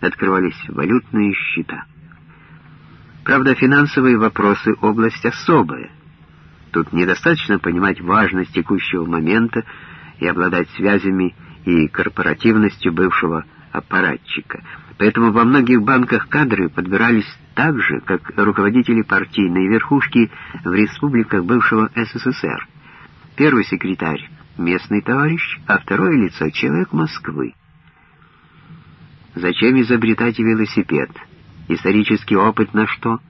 открывались валютные счета. Правда, финансовые вопросы — область особая. Тут недостаточно понимать важность текущего момента и обладать связями и корпоративностью бывшего аппаратчика. Поэтому во многих банках кадры подбирались так же, как руководители партийной верхушки в республиках бывшего СССР. Первый секретарь — местный товарищ, а второе лицо — человек Москвы. Зачем изобретать велосипед? Исторический опыт на что?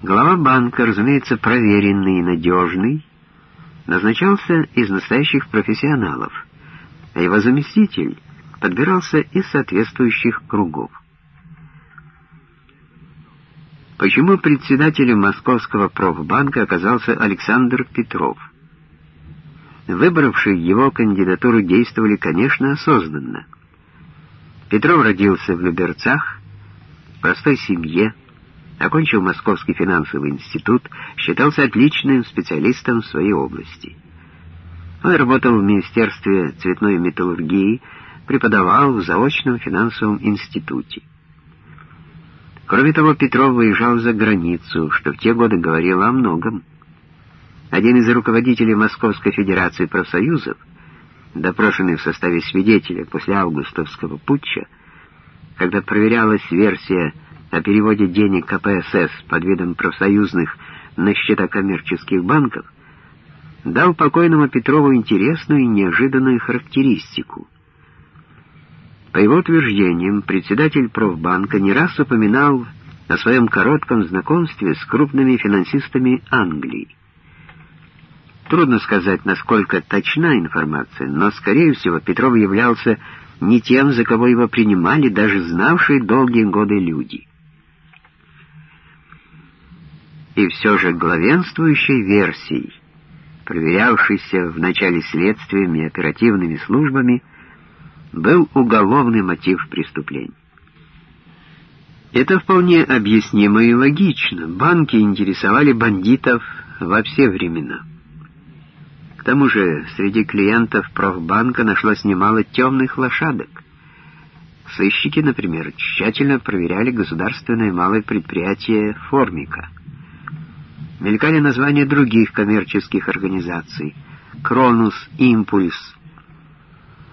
Глава банка, разумеется, проверенный и надежный, назначался из настоящих профессионалов, а его заместитель подбирался из соответствующих кругов. Почему председателем Московского профбанка оказался Александр Петров? Выбравшие его кандидатуру действовали, конечно, осознанно. Петров родился в Люберцах, в простой семье, окончил Московский финансовый институт, считался отличным специалистом в своей области. Он работал в Министерстве цветной металлургии, преподавал в заочном финансовом институте. Кроме того, Петров выезжал за границу, что в те годы говорило о многом. Один из руководителей Московской Федерации профсоюзов, допрошенный в составе свидетеля после августовского путча, когда проверялась версия о переводе денег КПСС под видом профсоюзных на счета коммерческих банков, дал покойному Петрову интересную и неожиданную характеристику. По его утверждениям, председатель профбанка не раз упоминал о своем коротком знакомстве с крупными финансистами Англии. Трудно сказать, насколько точна информация, но, скорее всего, Петров являлся не тем, за кого его принимали даже знавшие долгие годы люди. И все же главенствующей версией, проверявшейся в начале следствиями и оперативными службами, был уголовный мотив преступления. Это вполне объяснимо и логично. Банки интересовали бандитов во все времена. Тому же среди клиентов профбанка нашлось немало темных лошадок. Сыщики, например, тщательно проверяли государственное малое предприятие «Формика». Мелькали названия других коммерческих организаций «Кронус», «Импульс»,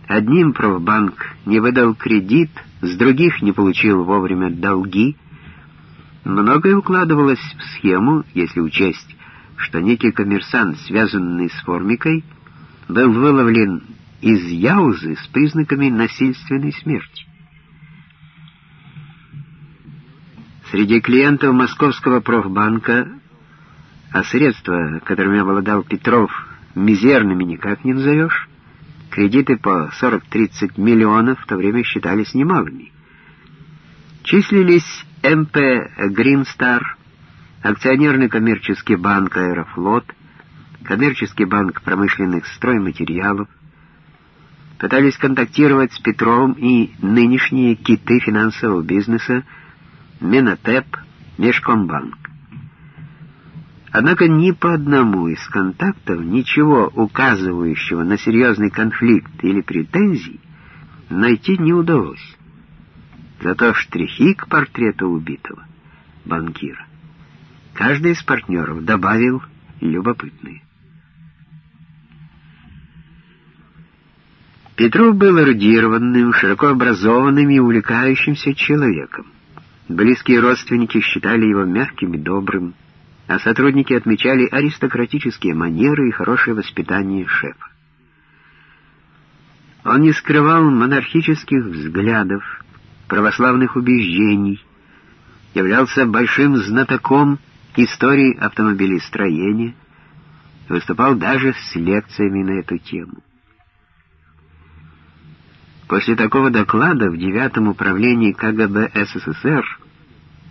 Одним профбанк не выдал кредит, с других не получил вовремя долги. Многое укладывалось в схему, если учесть, что некий коммерсант, связанный с формикой, был выловлен из Яузы с признаками насильственной смерти. Среди клиентов Московского профбанка, а средства, которыми обладал Петров, мизерными никак не назовешь, Кредиты по 40-30 миллионов в то время считались немалыми. Числились МП «Гринстар», акционерный коммерческий банк «Аэрофлот», коммерческий банк промышленных стройматериалов, пытались контактировать с Петровым и нынешние киты финансового бизнеса Менотеп, Межкомбанк. Однако ни по одному из контактов ничего указывающего на серьезный конфликт или претензий найти не удалось. Зато штрихи к портрету убитого банкира каждый из партнеров добавил любопытные. Петров был эрудированным, широко образованным и увлекающимся человеком. Близкие родственники считали его мягким и добрым, а сотрудники отмечали аристократические манеры и хорошее воспитание шефа. Он не скрывал монархических взглядов, православных убеждений, являлся большим знатоком истории автомобилестроения, выступал даже с лекциями на эту тему. После такого доклада в девятом управлении КГБ СССР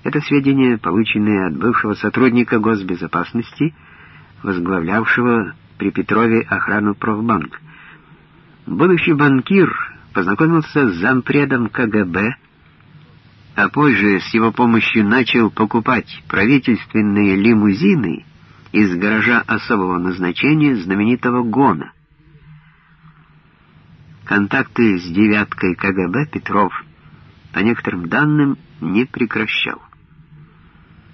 это сведения, полученные от бывшего сотрудника госбезопасности, возглавлявшего при Петрове охрану Профбанк. Будущий банкир познакомился с зампредом КГБ, а позже с его помощью начал покупать правительственные лимузины из гаража особого назначения знаменитого ГОНа. Контакты с девяткой КГБ Петров по некоторым данным, не прекращал.